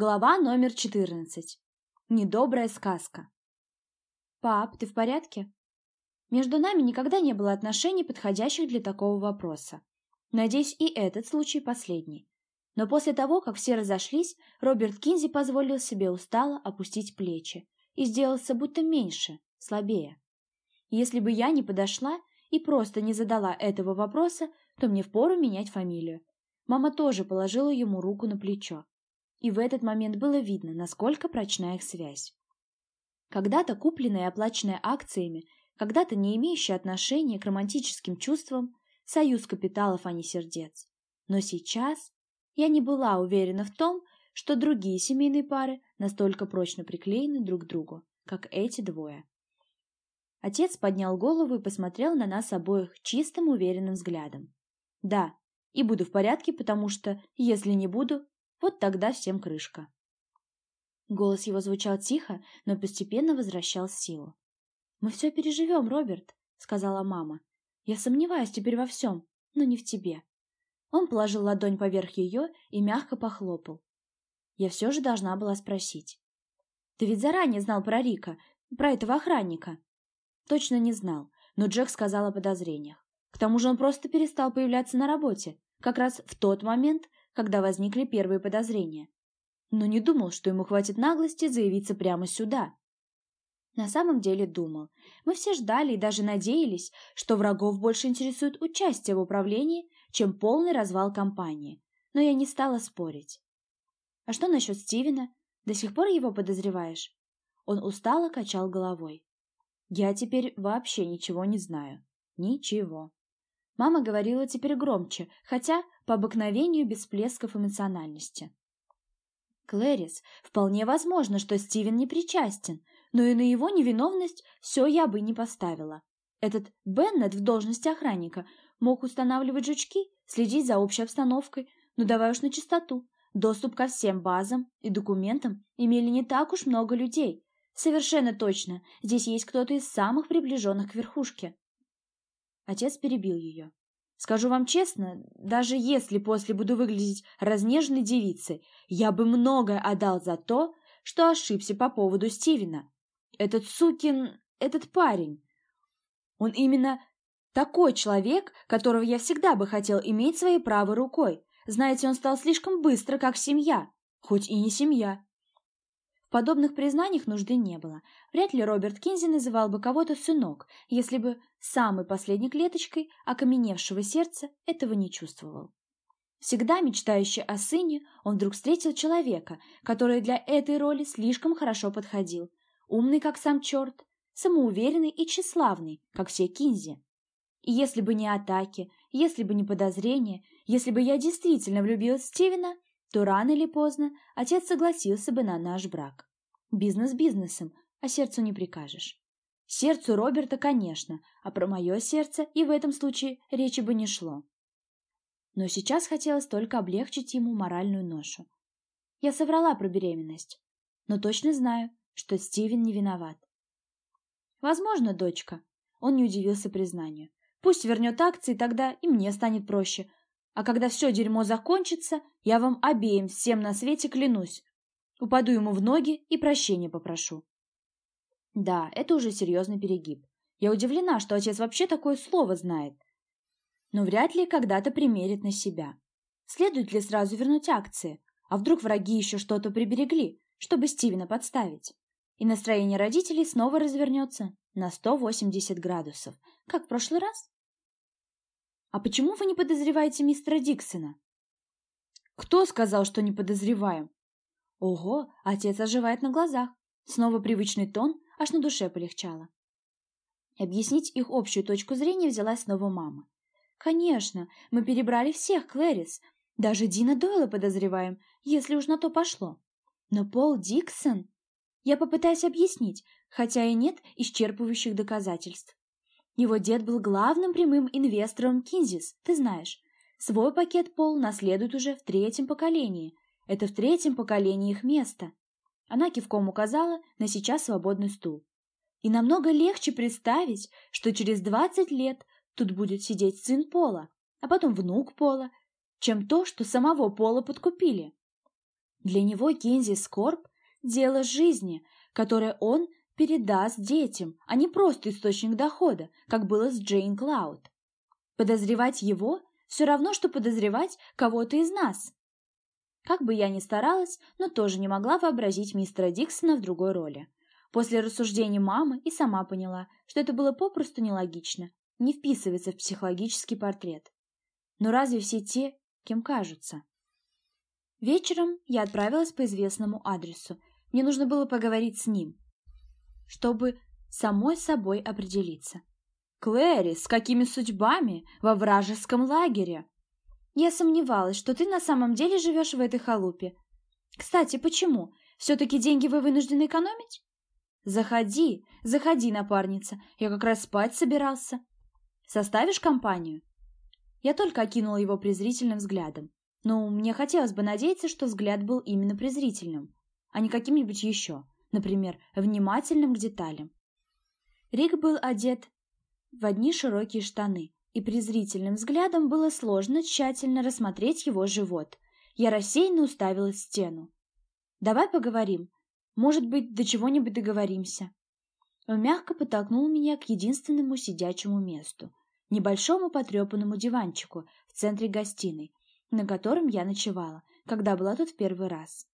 Глава номер 14. Недобрая сказка. «Пап, ты в порядке?» Между нами никогда не было отношений, подходящих для такого вопроса. Надеюсь, и этот случай последний. Но после того, как все разошлись, Роберт Кинзи позволил себе устало опустить плечи и сделался будто меньше, слабее. Если бы я не подошла и просто не задала этого вопроса, то мне впору менять фамилию. Мама тоже положила ему руку на плечо и в этот момент было видно, насколько прочна их связь. Когда-то купленная и оплаченная акциями, когда-то не имеющая отношения к романтическим чувствам, союз капиталов, а не сердец. Но сейчас я не была уверена в том, что другие семейные пары настолько прочно приклеены друг к другу, как эти двое. Отец поднял голову и посмотрел на нас обоих чистым уверенным взглядом. «Да, и буду в порядке, потому что, если не буду, вот тогда всем крышка. Голос его звучал тихо, но постепенно возвращал силу. «Мы все переживем, Роберт», — сказала мама. «Я сомневаюсь теперь во всем, но не в тебе». Он положил ладонь поверх ее и мягко похлопал. Я все же должна была спросить. «Ты ведь заранее знал про Рика, про этого охранника?» Точно не знал, но Джек сказал о подозрениях. К тому же он просто перестал появляться на работе, как раз в тот момент, когда возникли первые подозрения. Но не думал, что ему хватит наглости заявиться прямо сюда. На самом деле думал. Мы все ждали и даже надеялись, что врагов больше интересует участие в управлении, чем полный развал компании. Но я не стала спорить. А что насчет Стивена? До сих пор его подозреваешь? Он устало качал головой. Я теперь вообще ничего не знаю. Ничего. Мама говорила теперь громче, хотя по обыкновению без всплесков эмоциональности. Клэрис, вполне возможно, что Стивен не причастен, но и на его невиновность все я бы не поставила. Этот Беннет в должности охранника мог устанавливать жучки, следить за общей обстановкой, но давай уж на чистоту. Доступ ко всем базам и документам имели не так уж много людей. Совершенно точно, здесь есть кто-то из самых приближенных к верхушке. Отец перебил ее. Скажу вам честно, даже если после буду выглядеть разнеженной девицей, я бы многое отдал за то, что ошибся по поводу Стивена. Этот сукин, этот парень. Он именно такой человек, которого я всегда бы хотел иметь своей правой рукой. Знаете, он стал слишком быстро, как семья, хоть и не семья. В подобных признаниях нужды не было. Вряд ли Роберт Кинзи называл бы кого-то сынок, если бы самой последней клеточкой окаменевшего сердца этого не чувствовал. Всегда мечтающий о сыне, он вдруг встретил человека, который для этой роли слишком хорошо подходил. Умный, как сам черт, самоуверенный и тщеславный, как все Кинзи. И если бы не атаки, если бы не подозрения, если бы я действительно влюбилась в Стивена, то рано или поздно отец согласился бы на наш брак. Бизнес бизнесом, а сердцу не прикажешь. Сердцу Роберта, конечно, а про мое сердце и в этом случае речи бы не шло. Но сейчас хотелось только облегчить ему моральную ношу. Я соврала про беременность, но точно знаю, что Стивен не виноват. Возможно, дочка. Он не удивился признанию. Пусть вернет акции, тогда и мне станет проще, а когда все дерьмо закончится, я вам обеим всем на свете клянусь. Упаду ему в ноги и прощения попрошу. Да, это уже серьезный перегиб. Я удивлена, что отец вообще такое слово знает. Но вряд ли когда-то примерит на себя. Следует ли сразу вернуть акции? А вдруг враги еще что-то приберегли, чтобы Стивена подставить? И настроение родителей снова развернется на 180 градусов, как в прошлый раз. «А почему вы не подозреваете мистера Диксона?» «Кто сказал, что не подозреваем?» «Ого, отец оживает на глазах. Снова привычный тон, аж на душе полегчало». Объяснить их общую точку зрения взялась снова мама. «Конечно, мы перебрали всех, Клэрис. Даже Дина Дойла подозреваем, если уж на то пошло. Но Пол Диксон...» Я попытаюсь объяснить, хотя и нет исчерпывающих доказательств. Его дед был главным прямым инвестором Кинзис, ты знаешь. Свой пакет Пол наследует уже в третьем поколении. Это в третьем поколении их место. Она кивком указала на сейчас свободный стул. И намного легче представить, что через двадцать лет тут будет сидеть сын Пола, а потом внук Пола, чем то, что самого Пола подкупили. Для него Кинзи Скорб – дело жизни, которое он передаст детям, а не просто источник дохода, как было с Джейн Клауд. Подозревать его – все равно, что подозревать кого-то из нас. Как бы я ни старалась, но тоже не могла вообразить мистера Диксона в другой роли. После рассуждений мамы и сама поняла, что это было попросту нелогично, не вписывается в психологический портрет. Но разве все те, кем кажутся? Вечером я отправилась по известному адресу. Мне нужно было поговорить с ним, чтобы самой собой определиться. «Клэри, с какими судьбами? Во вражеском лагере?» «Я сомневалась, что ты на самом деле живешь в этой халупе. Кстати, почему? Все-таки деньги вы вынуждены экономить?» «Заходи, заходи, напарница, я как раз спать собирался. Составишь компанию?» Я только окинула его презрительным взглядом. Но мне хотелось бы надеяться, что взгляд был именно презрительным, а не каким-нибудь еще, например, внимательным к деталям. Рик был одет в одни широкие штаны, и презрительным взглядом было сложно тщательно рассмотреть его живот. Я рассеянно уставилась в стену. «Давай поговорим. Может быть, до чего-нибудь договоримся». Он мягко подтолкнул меня к единственному сидячему месту, небольшому потрепанному диванчику в центре гостиной, на котором я ночевала, когда была тут в первый раз.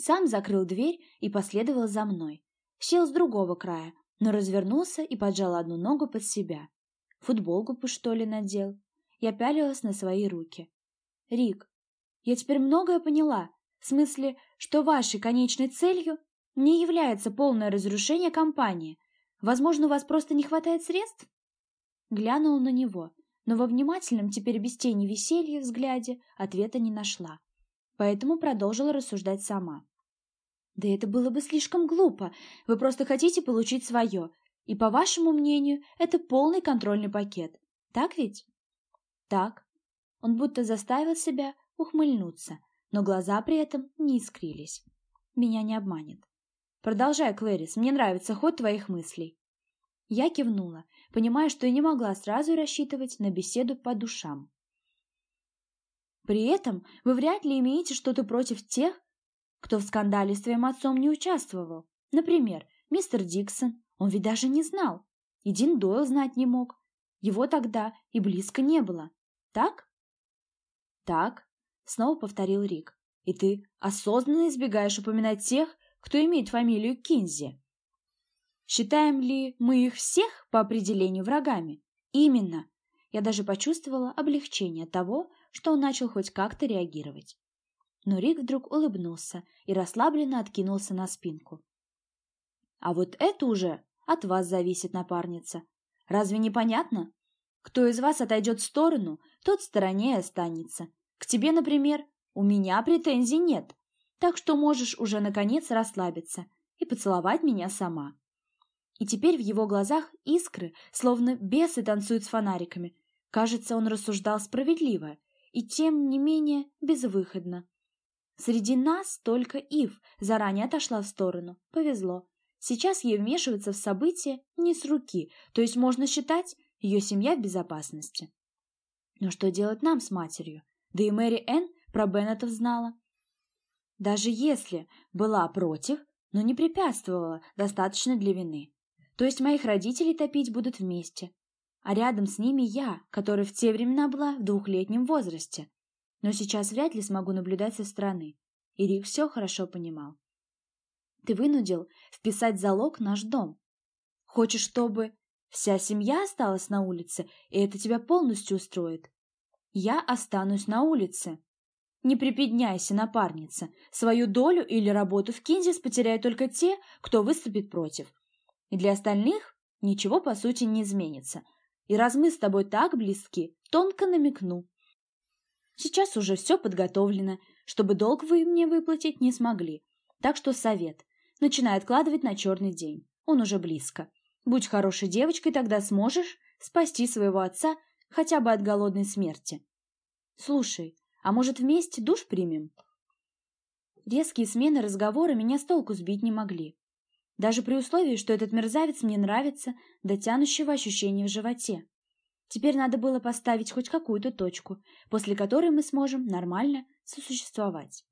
Сам закрыл дверь и последовал за мной. Сел с другого края, но развернулся и поджал одну ногу под себя. Футболку бы, что ли, надел. Я пялилась на свои руки. «Рик, я теперь многое поняла. В смысле, что вашей конечной целью не является полное разрушение компании. Возможно, у вас просто не хватает средств?» Глянул на него, но во внимательном, теперь без тени веселья взгляде ответа не нашла. Поэтому продолжила рассуждать сама. «Да это было бы слишком глупо. Вы просто хотите получить свое. И, по вашему мнению, это полный контрольный пакет. Так ведь?» «Так». Он будто заставил себя ухмыльнуться, но глаза при этом не искрились. «Меня не обманет». «Продолжай, Клэрис, мне нравится ход твоих мыслей». Я кивнула, понимая, что и не могла сразу рассчитывать на беседу по душам. При этом вы вряд ли имеете что-то против тех, кто в скандале с твоим отцом не участвовал. Например, мистер Диксон, он ведь даже не знал. И Дин Дойл знать не мог. Его тогда и близко не было. Так? Так, снова повторил Рик. И ты осознанно избегаешь упоминать тех, кто имеет фамилию Кинзи. Считаем ли мы их всех по определению врагами? Именно. Я даже почувствовала облегчение того, что он начал хоть как-то реагировать. Но Рик вдруг улыбнулся и расслабленно откинулся на спинку. А вот это уже от вас зависит, напарница. Разве не понятно? Кто из вас отойдет в сторону, тот в стороне и останется. К тебе, например, у меня претензий нет, так что можешь уже наконец расслабиться и поцеловать меня сама. И теперь в его глазах искры, словно бесы танцуют с фонариками. Кажется, он рассуждал справедливо и, тем не менее, безвыходно. Среди нас только Ив заранее отошла в сторону. Повезло. Сейчас ей вмешиваться в события не с руки, то есть можно считать, ее семья в безопасности. Но что делать нам с матерью? Да и Мэри Энн про Беннетов знала. Даже если была против, но не препятствовала достаточно для вины. То есть моих родителей топить будут вместе. А рядом с ними я, которая в те времена была в двухлетнем возрасте. Но сейчас вряд ли смогу наблюдать со стороны. И Рик все хорошо понимал. Ты вынудил вписать залог наш дом. Хочешь, чтобы вся семья осталась на улице, и это тебя полностью устроит? Я останусь на улице. Не припедняйся, напарница. Свою долю или работу в Кинзис потеряют только те, кто выступит против. И для остальных ничего по сути не изменится. И раз мы с тобой так близки, тонко намекну. Сейчас уже все подготовлено, чтобы долг вы мне выплатить не смогли. Так что совет. Начинай откладывать на черный день. Он уже близко. Будь хорошей девочкой, тогда сможешь спасти своего отца хотя бы от голодной смерти. Слушай, а может вместе душ примем? Резкие смены разговора меня с толку сбить не могли. Даже при условии, что этот мерзавец мне нравится до тянущего ощущения в животе. Теперь надо было поставить хоть какую-то точку, после которой мы сможем нормально сосуществовать.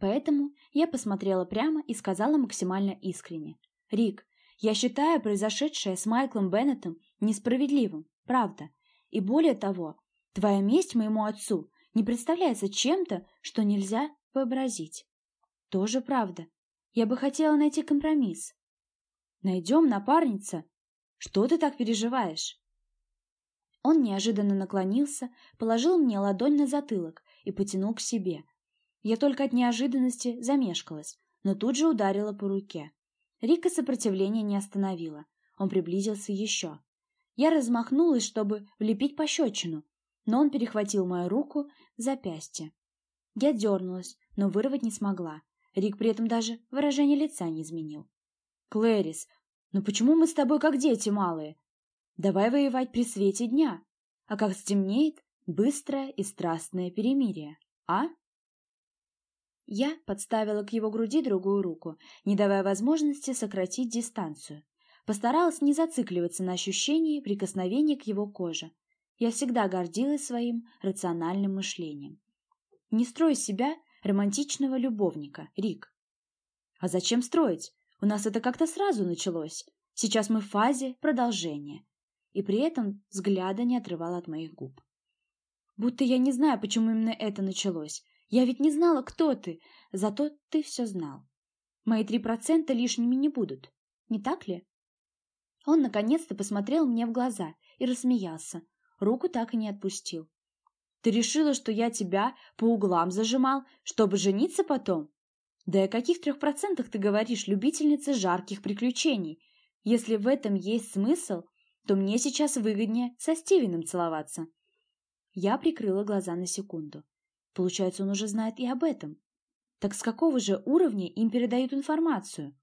Поэтому я посмотрела прямо и сказала максимально искренне. «Рик, я считаю произошедшее с Майклом Беннетом несправедливым, правда. И более того, твоя месть моему отцу не представляется чем-то, что нельзя вообразить. Тоже правда. Я бы хотела найти компромисс. Найдем, напарница. Что ты так переживаешь? Он неожиданно наклонился, положил мне ладонь на затылок и потянул к себе. Я только от неожиданности замешкалась, но тут же ударила по руке. Рика сопротивления не остановила. Он приблизился еще. Я размахнулась, чтобы влепить пощечину, но он перехватил мою руку в запястье. Я дернулась, но вырвать не смогла. Рик при этом даже выражение лица не изменил. «Клэрис, ну почему мы с тобой как дети малые? Давай воевать при свете дня, а как стемнеет, быстрое и страстное перемирие, а?» Я подставила к его груди другую руку, не давая возможности сократить дистанцию. Постаралась не зацикливаться на ощущении прикосновения к его коже. Я всегда гордилась своим рациональным мышлением. Не строй себя романтичного любовника, Рик. А зачем строить? У нас это как-то сразу началось. Сейчас мы в фазе продолжения. И при этом взгляда не отрывал от моих губ. Будто я не знаю, почему именно это началось. Я ведь не знала, кто ты, зато ты все знал. Мои три процента лишними не будут, не так ли? Он наконец-то посмотрел мне в глаза и рассмеялся. Руку так и не отпустил. Ты решила, что я тебя по углам зажимал, чтобы жениться потом? Да о каких трех процентах ты говоришь, любительница жарких приключений? Если в этом есть смысл, то мне сейчас выгоднее со Стивеном целоваться. Я прикрыла глаза на секунду. Получается, он уже знает и об этом. Так с какого же уровня им передают информацию?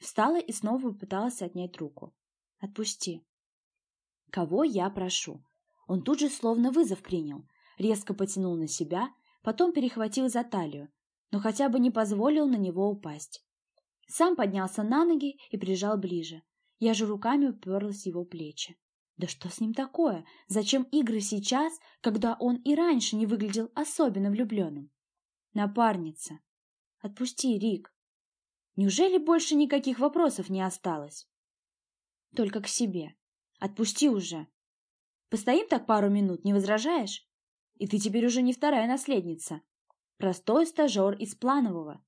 Встала и снова попыталась отнять руку. Отпусти. Кого я прошу? Он тут же словно вызов принял, резко потянул на себя, потом перехватил за талию, но хотя бы не позволил на него упасть. Сам поднялся на ноги и прижал ближе. Я же руками уперлась в его плечи. Да что с ним такое? Зачем игры сейчас, когда он и раньше не выглядел особенно влюбленным? Напарница. Отпусти, Рик. Неужели больше никаких вопросов не осталось? Только к себе. Отпусти уже. Постоим так пару минут, не возражаешь? И ты теперь уже не вторая наследница. Простой стажер из планового.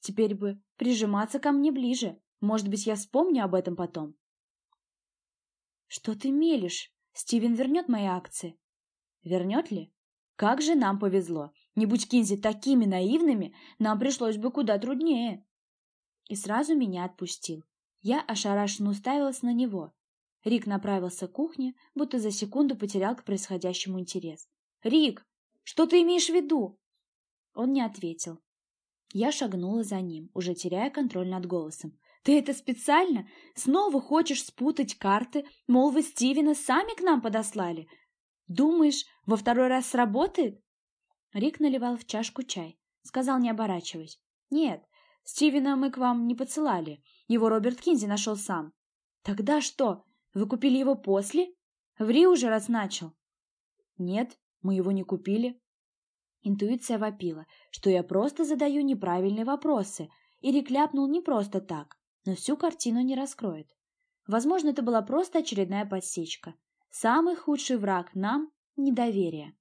Теперь бы прижиматься ко мне ближе. Может быть, я вспомню об этом потом. «Что ты мелешь? Стивен вернет мои акции». «Вернет ли? Как же нам повезло! Не будь Кинзи такими наивными, нам пришлось бы куда труднее». И сразу меня отпустил. Я ошарашенно уставилась на него. Рик направился к кухне, будто за секунду потерял к происходящему интерес. «Рик, что ты имеешь в виду?» Он не ответил. Я шагнула за ним, уже теряя контроль над голосом. Ты это специально? Снова хочешь спутать карты, мол, вы Стивена сами к нам подослали? Думаешь, во второй раз сработает?» Рик наливал в чашку чай. Сказал, не оборачиваясь. «Нет, Стивена мы к вам не подсылали. Его Роберт Кинзи нашел сам». «Тогда что, вы купили его после? Ври уже, раз начал». «Нет, мы его не купили». Интуиция вопила, что я просто задаю неправильные вопросы, и Рик ляпнул не просто так но всю картину не раскроет. Возможно, это была просто очередная подсечка. Самый худший враг нам – недоверие.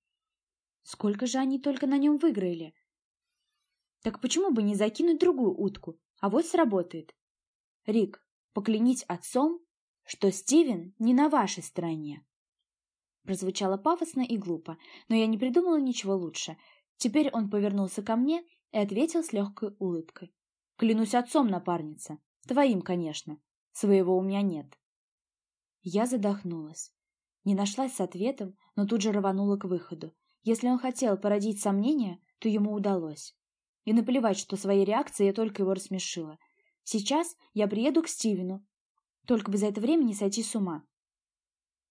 Сколько же они только на нем выиграли? Так почему бы не закинуть другую утку? А вот сработает. Рик, поклянись отцом, что Стивен не на вашей стороне. Прозвучало пафосно и глупо, но я не придумала ничего лучше. Теперь он повернулся ко мне и ответил с легкой улыбкой. «Клянусь отцом, напарница, Твоим, конечно. Своего у меня нет. Я задохнулась. Не нашлась с ответом, но тут же рванула к выходу. Если он хотел породить сомнения, то ему удалось. И наплевать, что своей реакцией я только его рассмешила. Сейчас я приеду к Стивену. Только бы за это время не сойти с ума.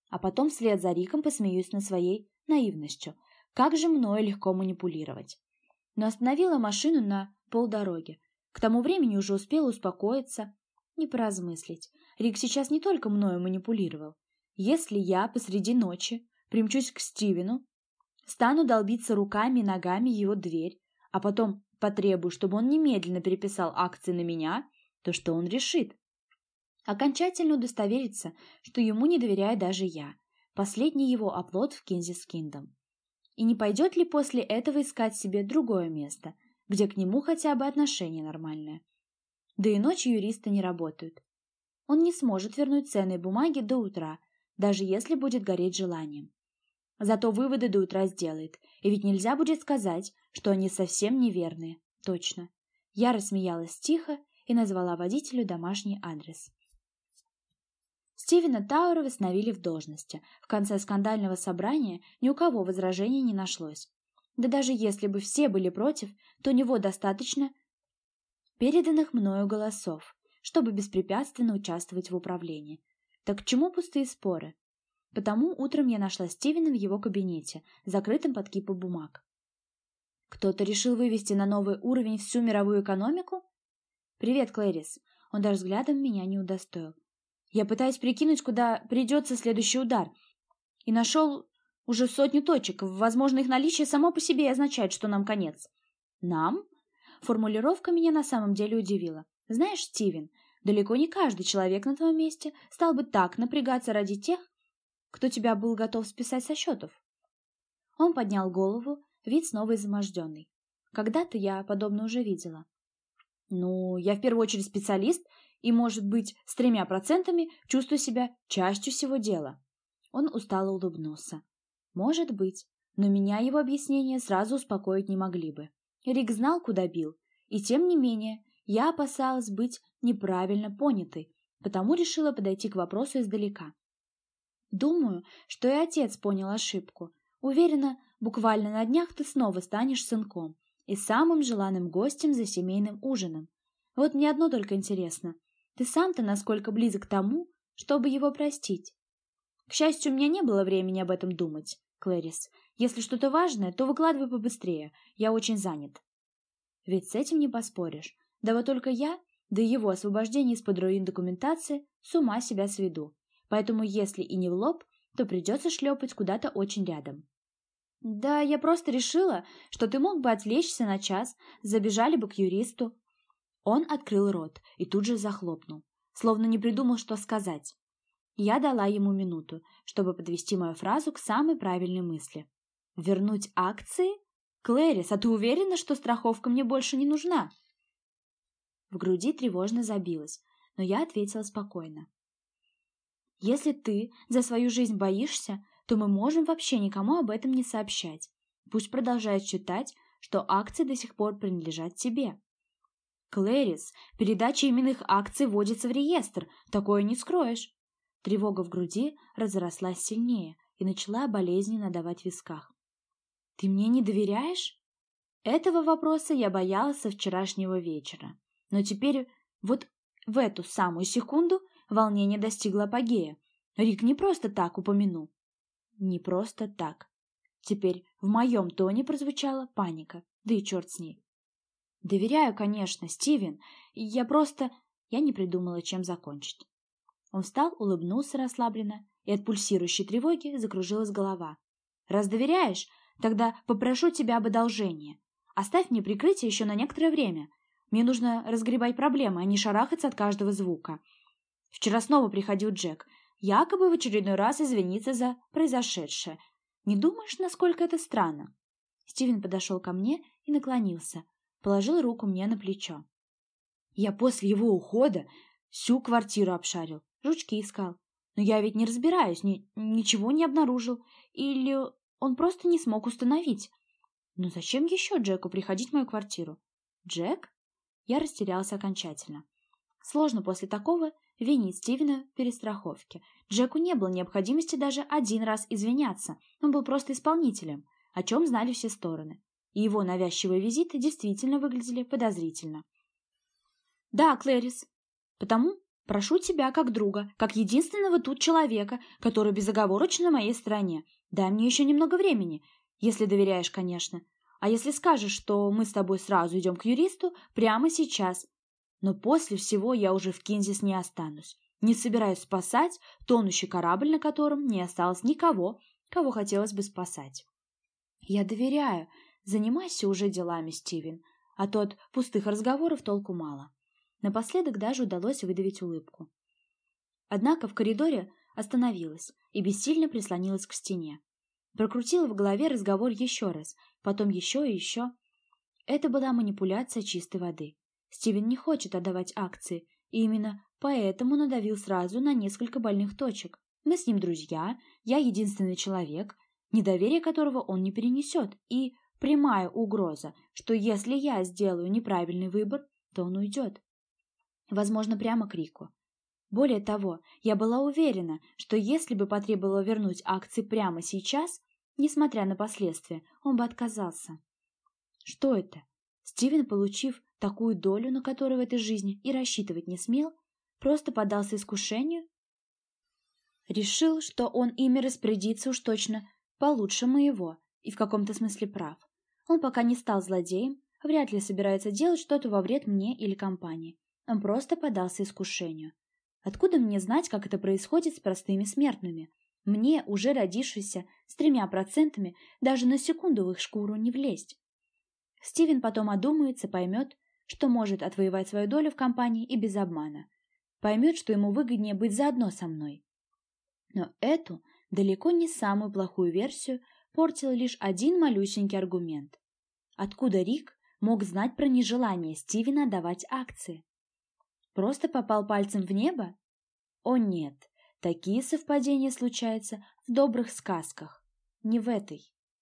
А потом вслед за Риком посмеюсь над своей наивностью. Как же мною легко манипулировать. Но остановила машину на полдороге, к тому времени уже успела успокоиться и поразмыслить. Рик сейчас не только мною манипулировал. Если я посреди ночи примчусь к Стивену, стану долбиться руками и ногами его дверь, а потом потребую, чтобы он немедленно переписал акции на меня, то что он решит? Окончательно удостовериться, что ему не доверяю даже я. Последний его оплот в Кинзис Киндом. И не пойдет ли после этого искать себе другое место, где к нему хотя бы отношение нормальное? Да и ночью юристы не работают. Он не сможет вернуть ценные бумаги до утра, даже если будет гореть желанием. Зато выводы до утра сделает, и ведь нельзя будет сказать, что они совсем неверные. Точно. Я рассмеялась тихо и назвала водителю домашний адрес. Стивена Таура восстановили в должности. В конце скандального собрания ни у кого возражений не нашлось. Да даже если бы все были против, то у него достаточно переданных мною голосов, чтобы беспрепятственно участвовать в управлении. Так к чему пустые споры? Потому утром я нашла Стивена в его кабинете, закрытым под кипой бумаг. Кто-то решил вывести на новый уровень всю мировую экономику? Привет, Клэрис. Он даже взглядом меня не удостоил. Я пытаюсь прикинуть, куда придется следующий удар. И нашел уже сотню точек. Возможно, их наличие само по себе означает, что нам конец. Нам? Формулировка меня на самом деле удивила. Знаешь, Стивен, далеко не каждый человек на твоем месте стал бы так напрягаться ради тех, кто тебя был готов списать со счетов. Он поднял голову, вид снова изможденный. Когда-то я подобное уже видела. Ну, я в первую очередь специалист и, может быть, с тремя процентами чувствую себя частью всего дела. Он устало улыбнулся. Может быть, но меня его объяснения сразу успокоить не могли бы. Рик знал, куда бил, и тем не менее я опасалась быть неправильно понятой, потому решила подойти к вопросу издалека. Думаю, что и отец понял ошибку. Уверена, буквально на днях ты снова станешь сынком и самым желанным гостем за семейным ужином. Вот мне одно только интересно. Ты сам-то насколько близок к тому, чтобы его простить? К счастью, у меня не было времени об этом думать, Клэрис. Если что-то важное, то выкладывай побыстрее. Я очень занят. Ведь с этим не поспоришь. Да вот только я, до его освобождения из-под руин документации, с ума себя сведу. Поэтому если и не в лоб, то придется шлепать куда-то очень рядом. Да, я просто решила, что ты мог бы отвлечься на час, забежали бы к юристу, он открыл рот и тут же захлопнул, словно не придумал, что сказать. Я дала ему минуту, чтобы подвести мою фразу к самой правильной мысли. «Вернуть акции? Клэрис, а ты уверена, что страховка мне больше не нужна?» В груди тревожно забилось, но я ответила спокойно. «Если ты за свою жизнь боишься, то мы можем вообще никому об этом не сообщать. Пусть продолжает считать, что акции до сих пор принадлежат тебе. Клэрис, передача именных акций вводится в реестр, такое не скроешь. Тревога в груди разрослась сильнее и начала болезненно давать в висках. Ты мне не доверяешь? Этого вопроса я боялась со вчерашнего вечера. Но теперь, вот в эту самую секунду, волнение достигло апогея. Рик не просто так упомянул. Не просто так. Теперь в моем тоне прозвучала паника, да и черт с ней. «Доверяю, конечно, Стивен. Я просто...» Я не придумала, чем закончить. Он встал, улыбнулся расслабленно, и от пульсирующей тревоги закружилась голова. «Раз доверяешь, тогда попрошу тебя об одолжении. Оставь мне прикрытие еще на некоторое время. Мне нужно разгребать проблемы, а не шарахаться от каждого звука. Вчера снова приходил Джек, якобы в очередной раз извиниться за произошедшее. Не думаешь, насколько это странно?» Стивен подошел ко мне и наклонился, положил руку мне на плечо. Я после его ухода всю квартиру обшарил, жучки искал. Но я ведь не разбираюсь, ни, ничего не обнаружил. Или он просто не смог установить. Но зачем еще Джеку приходить в мою квартиру? Джек? Я растерялся окончательно. Сложно после такого винить Стивена в перестраховке. Джеку не было необходимости даже один раз извиняться. Он был просто исполнителем, о чем знали все стороны и его навязчивые визиты действительно выглядели подозрительно. «Да, Клэрис, потому прошу тебя как друга, как единственного тут человека, который безоговорочно на моей стороне. Дай мне еще немного времени, если доверяешь, конечно. А если скажешь, что мы с тобой сразу идем к юристу, прямо сейчас. Но после всего я уже в Кинзис не останусь. Не собираюсь спасать тонущий корабль, на котором не осталось никого, кого хотелось бы спасать. Я доверяю, Занимайся уже делами, Стивен, а тот пустых разговоров толку мало. Напоследок даже удалось выдавить улыбку. Однако в коридоре остановилась и бессильно прислонилась к стене. Прокрутила в голове разговор еще раз, потом еще и еще. Это была манипуляция чистой воды. Стивен не хочет отдавать акции, и именно поэтому надавил сразу на несколько больных точек. Мы с ним друзья, я единственный человек, недоверие которого он не перенесет, и прямая угроза, что если я сделаю неправильный выбор, то он уйдет. Возможно, прямо к Рику. Более того, я была уверена, что если бы потребовала вернуть акции прямо сейчас, несмотря на последствия, он бы отказался. Что это? Стивен, получив такую долю, на которую в этой жизни и рассчитывать не смел, просто поддался искушению? Решил, что он ими распорядится уж точно получше моего и в каком-то смысле прав. Он пока не стал злодеем, вряд ли собирается делать что-то во вред мне или компании. Он просто поддался искушению. Откуда мне знать, как это происходит с простыми смертными? Мне, уже родившейся с тремя процентами, даже на секунду в их шкуру не влезть. Стивен потом одумается, поймет, что может отвоевать свою долю в компании и без обмана. Поймет, что ему выгоднее быть заодно со мной. Но эту, далеко не самую плохую версию, портил лишь один малюсенький аргумент. Откуда Рик мог знать про нежелание Стивена давать акции? Просто попал пальцем в небо? О нет, такие совпадения случаются в добрых сказках, не в этой.